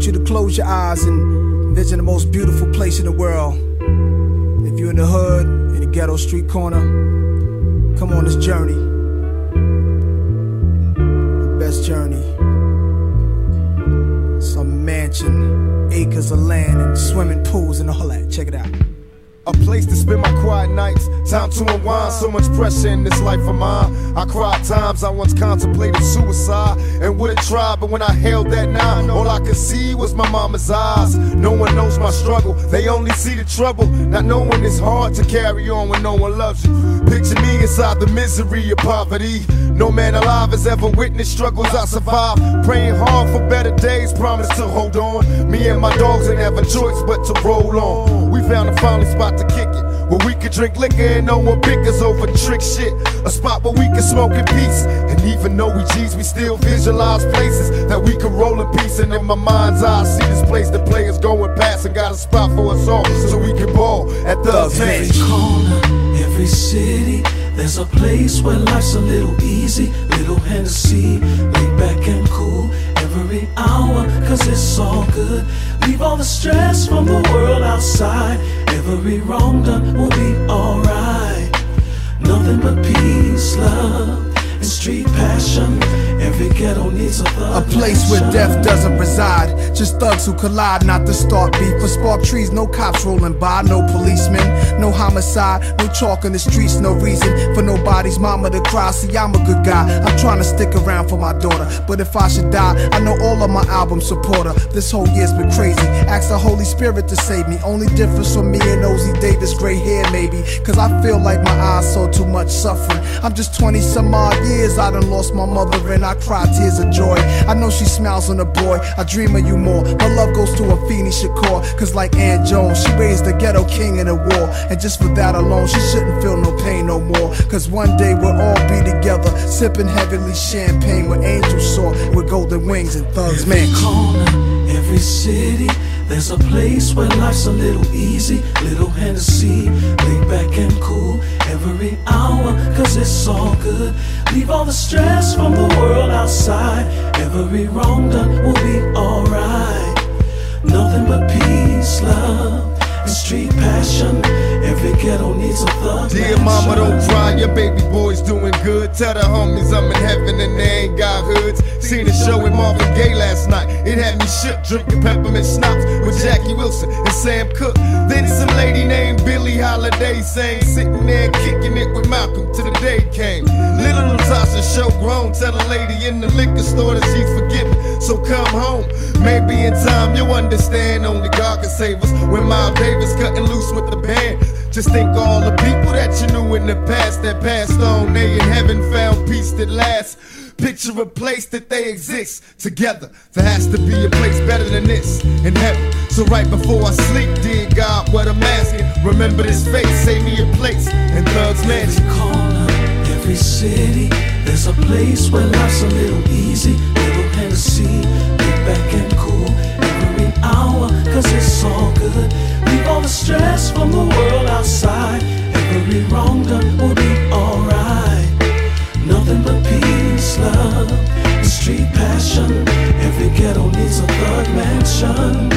want you to close your eyes and vision the most beautiful place in the world. If you're in the hood, in the ghetto street corner, come on this journey. The best journey. Some mansion, acres of land, and swimming pools and all that. Check it out. A place to spend my quiet nights, time to unwind. So much pressure in this life of mine. I cried times I once contemplated suicide and would have tried, but when I held that nine, all I could see was my mama's eyes. No one knows my struggle, they only see the trouble. Not knowing it's hard to carry on when no one loves you. Picture me inside the misery of poverty. No man alive has ever witnessed struggles I survived. Praying hard for better days, promise to hold on. Me and my dogs ain't have a choice but to roll on. We found a finally spot to kick it. Where we could drink liquor and no one pick us over trick shit. A spot where we can smoke in peace. And even though we G's, we still visualize places that we can roll in peace. And in my mind's eye, I see this place the players going past and got a spot for us all so we can ball at Thug's Every corner, every city, there's a place where life's a little easy. Little Hennessy, laid back and cool every hour, cause it's all good. Leave all the stress from the world outside. Every wrong done will be alright. Nothing but peace, love, and street passion. Every ghetto needs a thug. A place where death doesn't reside. Just thugs who collide, not to start beef. For spark trees, no cops rolling by, no policemen, no homicide, no chalk in the streets, no reason for nobody's mama to cry. See, I'm a good guy. I'm trying to stick around for my daughter. But if I should die, I know all of my albums support her. This whole year's been crazy. Ask the Holy Spirit to save me. Only difference from me and Ossie Davis, gray hair maybe. Cause I feel like my eyes saw too much suffering. I'm just 20 some odd years, I done lost my mother and I cry tears of joy. I know she smiles on a boy, I dream of you more. My love goes to Afeni Shakur, cause like Ann Jones, she raised the ghetto king in the war. And just for that alone, she shouldn't feel no pain no more. Cause one day we'll all be together, sipping heavenly champagne with angels soar with golden wings and thugs, man. Every corner, every city, there's a place where life's a little easy. Little Hennessy, laid back and cool every hour, cause it's all good. Leave all the stress from the world outside. Every wrong done will be alright. Nothing but peace, love, and street passion. Every ghetto needs a thug. Dear mama, don't cry, your baby boy's doing good. Tell the homies I'm in heaven and they ain't got hoods. Seen a show with Marvin Gaye last night. It had me shook, drinking peppermint schnapps with Jackie Wilson and Sam Cooke. Some lady named Billie Holiday sang, sitting there kicking it with Malcolm till the day came. Little Latasha show grown, tell a lady in the liquor store that she's forgiven. So come home, maybe in time you'll understand. Only God can save us. When Miles Davis cutting loose with the band. Just think all the people that you knew in the past that passed on. They in heaven found peace that lasts. Picture a place that they exist together. There has to be a place better than this in heaven. So right before I sleep, dear God, what I'm asking, remember this face, save me a place in Thug's Mansion. Every corner, every city, there's a place where life's a little easy. Little Hennessy, laid back and cool every hour, cause it's all good. Leave all the stress from the world outside. Every wrong done will be alright. Nothing but peace, love, street passion. Every ghetto needs a thug mansion.